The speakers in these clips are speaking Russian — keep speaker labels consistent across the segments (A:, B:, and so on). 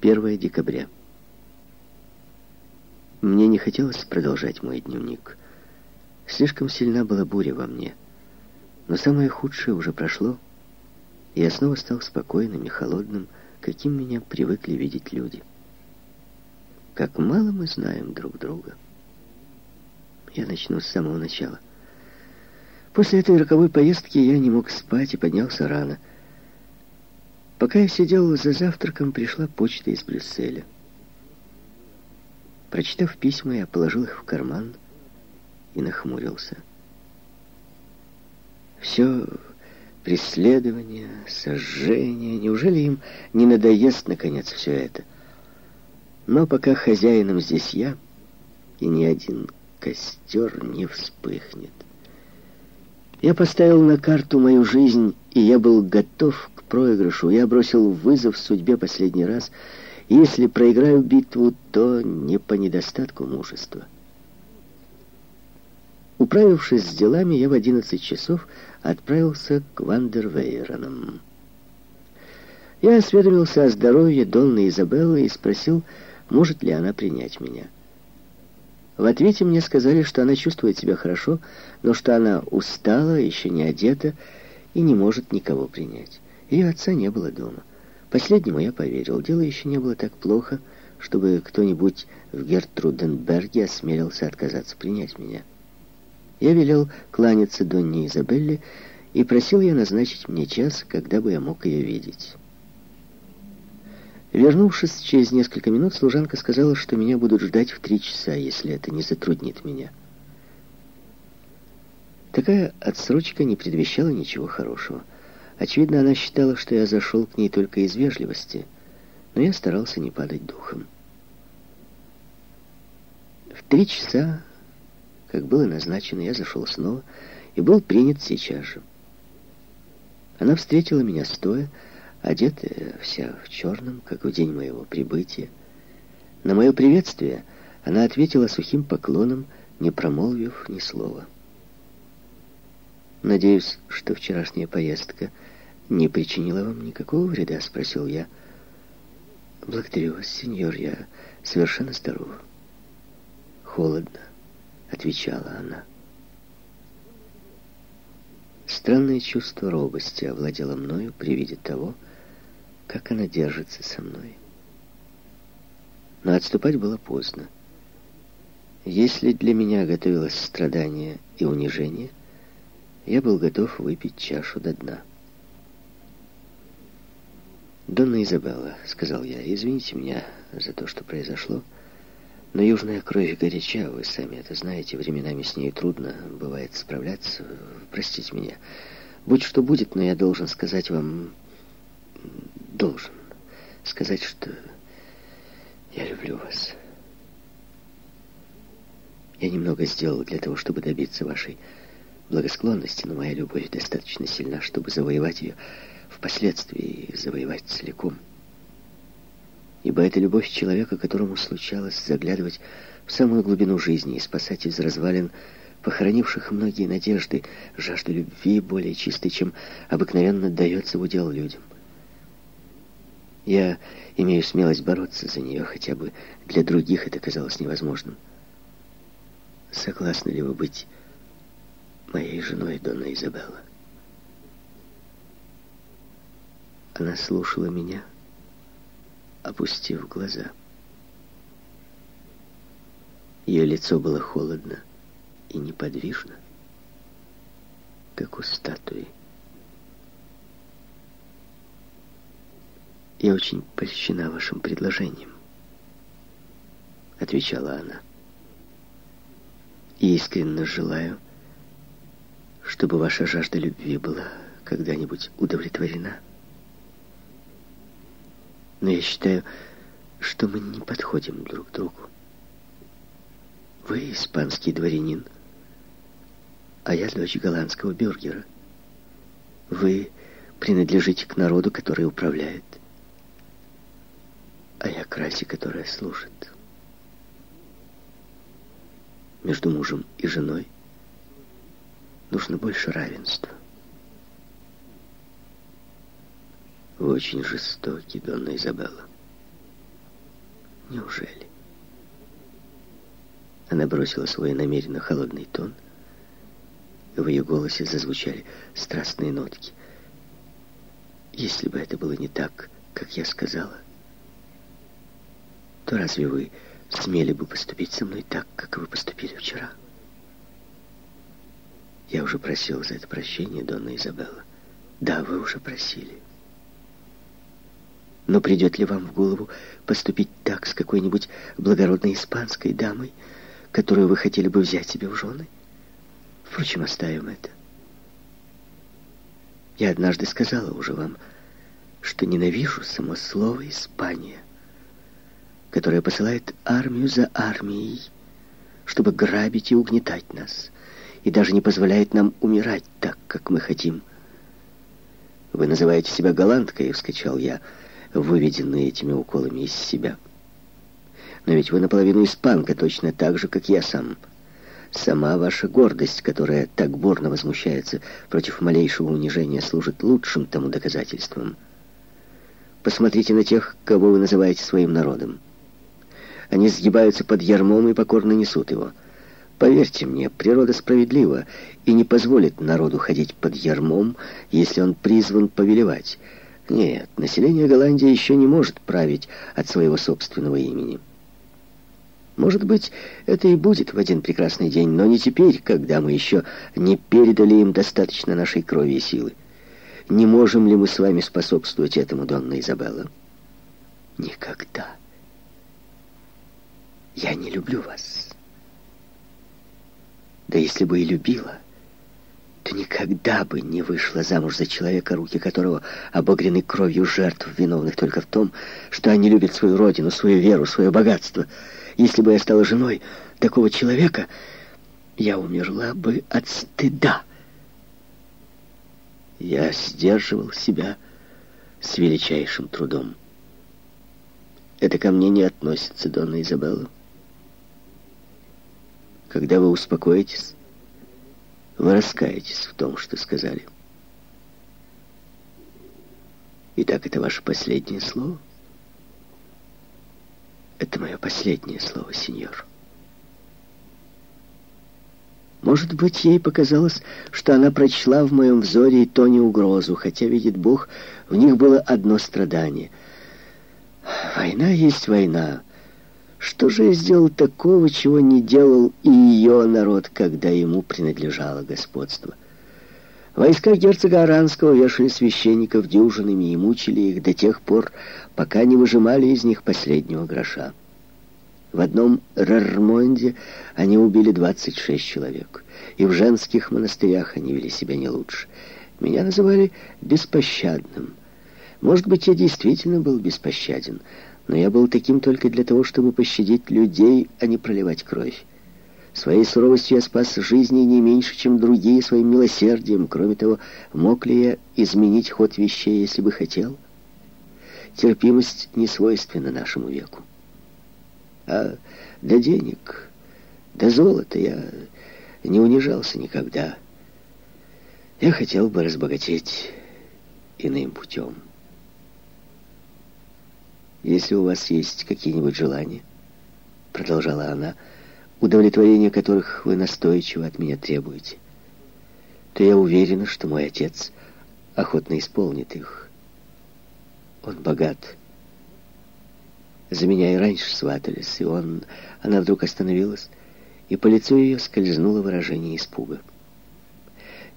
A: 1 декабря. Мне не хотелось продолжать мой дневник. Слишком сильна была буря во мне. Но самое худшее уже прошло, и я снова стал спокойным и холодным, каким меня привыкли видеть люди. Как мало мы знаем друг друга. Я начну с самого начала. После этой роковой поездки я не мог спать и поднялся рано. Пока я сидел за завтраком, пришла почта из Брюсселя. Прочитав письма, я положил их в карман и нахмурился. Все преследование, сожжение, неужели им не надоест, наконец, все это? Но пока хозяином здесь я, и ни один костер не вспыхнет. Я поставил на карту мою жизнь, и я был готов проигрышу. Я бросил вызов судьбе последний раз — если проиграю битву, то не по недостатку мужества. Управившись с делами, я в 11 часов отправился к Вандервейронам. Я осведомился о здоровье Донны Изабеллы и спросил, может ли она принять меня. В ответе мне сказали, что она чувствует себя хорошо, но что она устала, еще не одета и не может никого принять. Ее отца не было дома. Последнему я поверил. Дело еще не было так плохо, чтобы кто-нибудь в Гертруденберге осмелился отказаться принять меня. Я велел кланяться Донне Изабелле и просил ее назначить мне час, когда бы я мог ее видеть. Вернувшись через несколько минут, служанка сказала, что меня будут ждать в три часа, если это не затруднит меня. Такая отсрочка не предвещала ничего хорошего. Очевидно, она считала, что я зашел к ней только из вежливости, но я старался не падать духом. В три часа, как было назначено, я зашел снова и был принят сейчас же. Она встретила меня стоя, одетая вся в черном, как в день моего прибытия. На мое приветствие она ответила сухим поклоном, не промолвив ни слова. «Надеюсь, что вчерашняя поездка не причинила вам никакого вреда?» — спросил я. «Благодарю вас, сеньор, я совершенно здоров». «Холодно», — отвечала она. Странное чувство робости овладело мною при виде того, как она держится со мной. Но отступать было поздно. Если для меня готовилось страдание и унижение, я был готов выпить чашу до дна. «Донна Изабелла», — сказал я, — «извините меня за то, что произошло, но южная кровь горяча, вы сами это знаете, временами с ней трудно бывает справляться. Простите меня. Будь что будет, но я должен сказать вам... Должен сказать, что я люблю вас. Я немного сделал для того, чтобы добиться вашей благосклонности, но моя любовь достаточно сильна, чтобы завоевать ее впоследствии завоевать целиком. Ибо это любовь человека, которому случалось заглядывать в самую глубину жизни и спасать из развалин похоронивших многие надежды, жажду любви более чистой, чем обыкновенно дается в удел людям. Я имею смелость бороться за нее, хотя бы для других это казалось невозможным. Согласны ли вы быть моей женой, Донна Изабелла? Она слушала меня, опустив глаза. Ее лицо было холодно и неподвижно, как у статуи. «Я очень польщена вашим предложением», — отвечала она. «И искренне желаю, чтобы ваша жажда любви была когда-нибудь удовлетворена». Но я считаю, что мы не подходим друг другу. Вы испанский дворянин, а я дочь голландского бюргера. Вы принадлежите к народу, который управляет, а я к расе, которая служит. Между мужем и женой нужно больше равенства. Вы очень жестоки, Донна Изабелла. Неужели? Она бросила свой намеренно холодный тон. В ее голосе зазвучали страстные нотки. Если бы это было не так, как я сказала, то разве вы смели бы поступить со мной так, как вы поступили вчера? Я уже просил за это прощение, Донна Изабелла. Да, вы уже просили. Но придет ли вам в голову поступить так с какой-нибудь благородной испанской дамой, которую вы хотели бы взять себе в жены? Впрочем, оставим это. Я однажды сказала уже вам, что ненавижу само слово «Испания», которое посылает армию за армией, чтобы грабить и угнетать нас, и даже не позволяет нам умирать так, как мы хотим. «Вы называете себя голландкой», — вскочал я, выведенный этими уколами из себя. «Но ведь вы наполовину испанка, точно так же, как я сам. Сама ваша гордость, которая так бурно возмущается против малейшего унижения, служит лучшим тому доказательством. Посмотрите на тех, кого вы называете своим народом. Они сгибаются под ярмом и покорно несут его». Поверьте мне, природа справедлива и не позволит народу ходить под ярмом, если он призван повелевать. Нет, население Голландии еще не может править от своего собственного имени. Может быть, это и будет в один прекрасный день, но не теперь, когда мы еще не передали им достаточно нашей крови и силы. Не можем ли мы с вами способствовать этому, Донна Изабелла? Никогда. Я не люблю вас. Да если бы и любила, то никогда бы не вышла замуж за человека, руки которого обогрены кровью жертв, виновных только в том, что они любят свою родину, свою веру, свое богатство. Если бы я стала женой такого человека, я умерла бы от стыда. Я сдерживал себя с величайшим трудом. Это ко мне не относится, Донна Изабелла. Когда вы успокоитесь, вы раскаетесь в том, что сказали. Итак, это ваше последнее слово? Это мое последнее слово, сеньор. Может быть, ей показалось, что она прочла в моем взоре и то не угрозу, хотя, видит Бог, в них было одно страдание. Война есть война. Что же я сделал такого, чего не делал и ее народ, когда ему принадлежало господство? Войска герцога Аранского вешали священников дюжинами и мучили их до тех пор, пока не выжимали из них последнего гроша. В одном Рармонде они убили 26 человек, и в женских монастырях они вели себя не лучше. Меня называли беспощадным. Может быть, я действительно был беспощаден, но я был таким только для того, чтобы пощадить людей, а не проливать кровь. Своей суровостью я спас жизни не меньше, чем другие своим милосердием. Кроме того, мог ли я изменить ход вещей, если бы хотел? Терпимость не свойственна нашему веку. А до денег, до золота я не унижался никогда. Я хотел бы разбогатеть иным путем. Если у вас есть какие-нибудь желания, продолжала она, удовлетворение которых вы настойчиво от меня требуете, то я уверена, что мой отец охотно исполнит их. Он богат. За меня и раньше сватались, и он... Она вдруг остановилась, и по лицу ее скользнуло выражение испуга.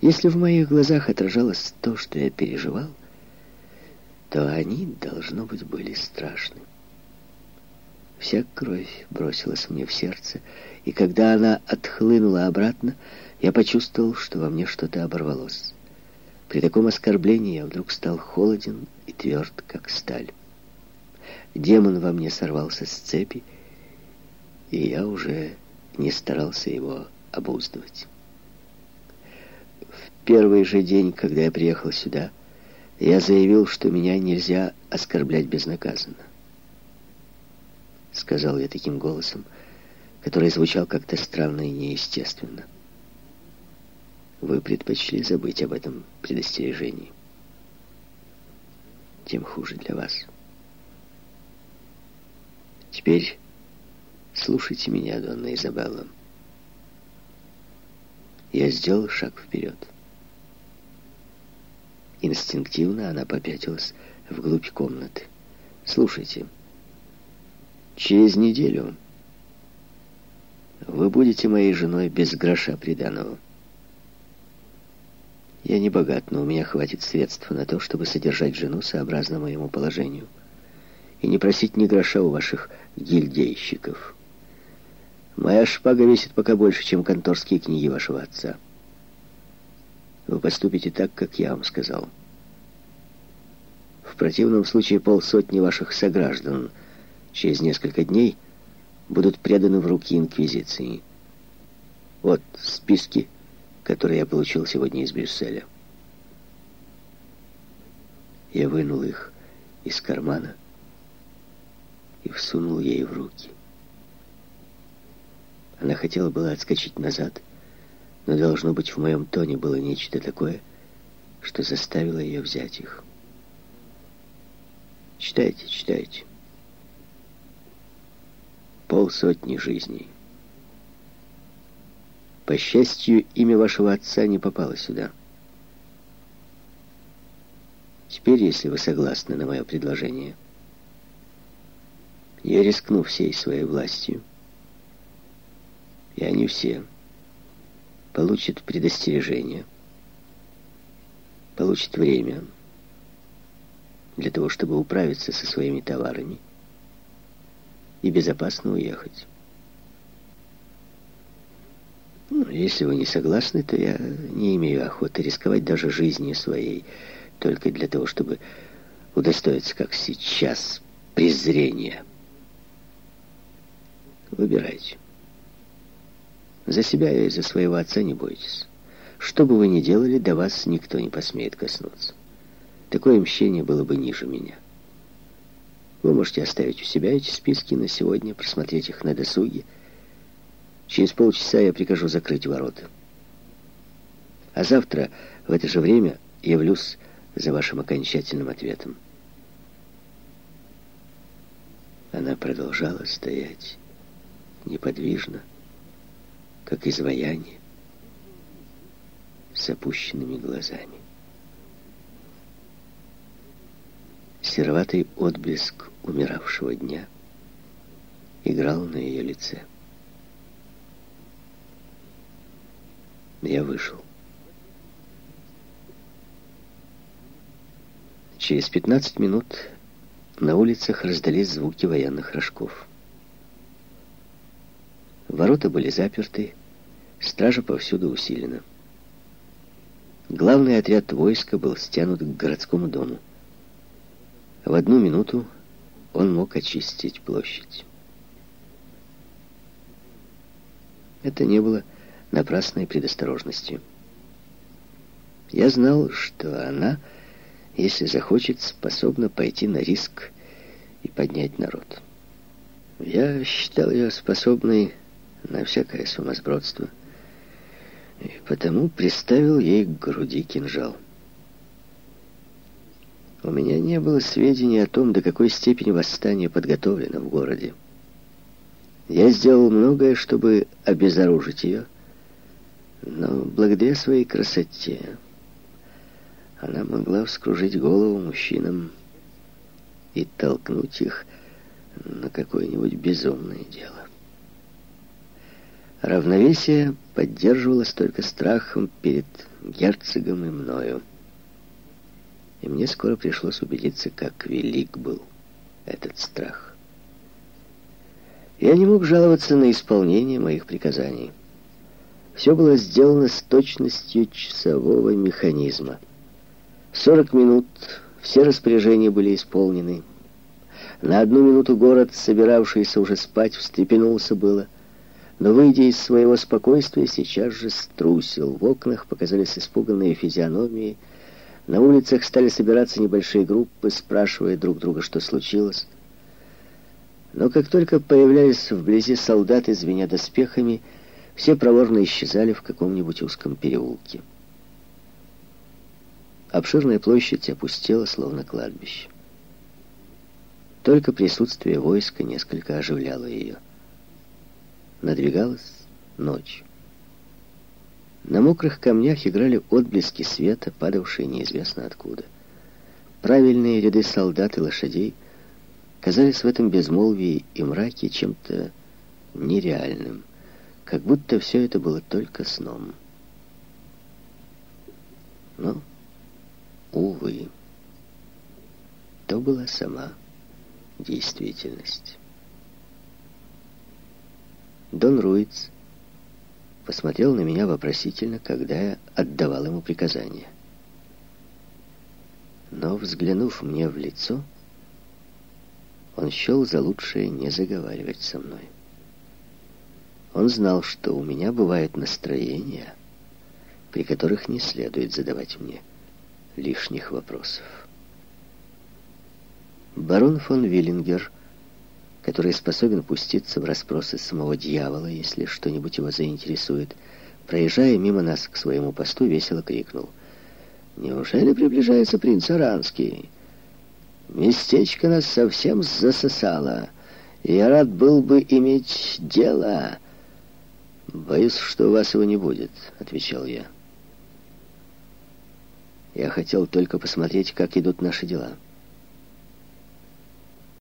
A: Если в моих глазах отражалось то, что я переживал, то они, должно быть, были страшны. Вся кровь бросилась мне в сердце, и когда она отхлынула обратно, я почувствовал, что во мне что-то оборвалось. При таком оскорблении я вдруг стал холоден и тверд, как сталь. Демон во мне сорвался с цепи, и я уже не старался его обуздывать. В первый же день, когда я приехал сюда, я заявил, что меня нельзя оскорблять безнаказанно. Сказал я таким голосом, который звучал как-то странно и неестественно. Вы предпочли забыть об этом предостережении. Тем хуже для вас. Теперь слушайте меня, Донна Изабелла. Я сделал шаг вперед. Инстинктивно она попятилась вглубь комнаты. «Слушайте, через неделю вы будете моей женой без гроша приданого. Я не богат, но у меня хватит средств на то, чтобы содержать жену сообразно моему положению и не просить ни гроша у ваших гильдейщиков. Моя шпага весит пока больше, чем конторские книги вашего отца. Вы поступите так, как я вам сказал. В противном случае полсотни ваших сограждан через несколько дней будут преданы в руки Инквизиции. Вот списки, которые я получил сегодня из Брюсселя. Я вынул их из кармана и всунул ей в руки. Она хотела было отскочить назад, но, должно быть, в моем тоне было нечто такое, что заставило ее взять их. Читайте, читайте. Полсотни жизней. По счастью, имя вашего отца не попало сюда. Теперь, если вы согласны на мое предложение, я рискну всей своей властью. И они все получат предостережение, получат время для того, чтобы управиться со своими товарами и безопасно уехать. Ну, если вы не согласны, то я не имею охоты рисковать даже жизнью своей, только для того, чтобы удостоиться, как сейчас, презрения. Выбирайте. За себя и за своего отца не бойтесь. Что бы вы ни делали, до вас никто не посмеет коснуться. Такое мщение было бы ниже меня. Вы можете оставить у себя эти списки на сегодня, просмотреть их на досуге. Через полчаса я прикажу закрыть ворота. А завтра в это же время явлюсь за вашим окончательным ответом. Она продолжала стоять неподвижно, как изваяние, с опущенными глазами. Сероватый отблеск умиравшего дня играл на ее лице. Я вышел. Через 15 минут на улицах раздались звуки военных рожков. Ворота были заперты, стража повсюду усилена. Главный отряд войска был стянут к городскому дому. В одну минуту он мог очистить площадь. Это не было напрасной предосторожностью. Я знал, что она, если захочет, способна пойти на риск и поднять народ. Я считал ее способной на всякое сумасбродство, и потому приставил ей к груди кинжал. У меня не было сведений о том, до какой степени восстание подготовлено в городе. Я сделал многое, чтобы обезоружить ее, но благодаря своей красоте она могла вскружить голову мужчинам и толкнуть их на какое-нибудь безумное дело. Равновесие поддерживалось только страхом перед герцогом и мною. И мне скоро пришлось убедиться, как велик был этот страх. Я не мог жаловаться на исполнение моих приказаний. Все было сделано с точностью часового механизма. В 40 минут все распоряжения были исполнены. На одну минуту город, собиравшийся уже спать, встрепенулся было — но, выйдя из своего спокойствия, сейчас же струсил. В окнах показались испуганные физиономии. На улицах стали собираться небольшие группы, спрашивая друг друга, что случилось. Но как только появлялись вблизи солдаты, звеня доспехами, все проворно исчезали в каком-нибудь узком переулке. Обширная площадь опустела, словно кладбище. Только присутствие войска несколько оживляло ее. Надвигалась ночь. На мокрых камнях играли отблески света, падавшие неизвестно откуда. Правильные ряды солдат и лошадей казались в этом безмолвии и мраке чем-то нереальным, как будто все это было только сном. Но, увы, то была сама действительность. Дон Руиц посмотрел на меня вопросительно, когда я отдавал ему приказания. Но, взглянув мне в лицо, он счел за лучшее не заговаривать со мной. Он знал, что у меня бывают настроения, при которых не следует задавать мне лишних вопросов. Барон фон Виллингер, который способен пуститься в расспросы самого дьявола, если что-нибудь его заинтересует, проезжая мимо нас к своему посту, весело крикнул. «Неужели приближается принц Аранский? Местечко нас совсем засосало. Я рад был бы иметь дело». «Боюсь, что у вас его не будет», — отвечал я. «Я хотел только посмотреть, как идут наши дела».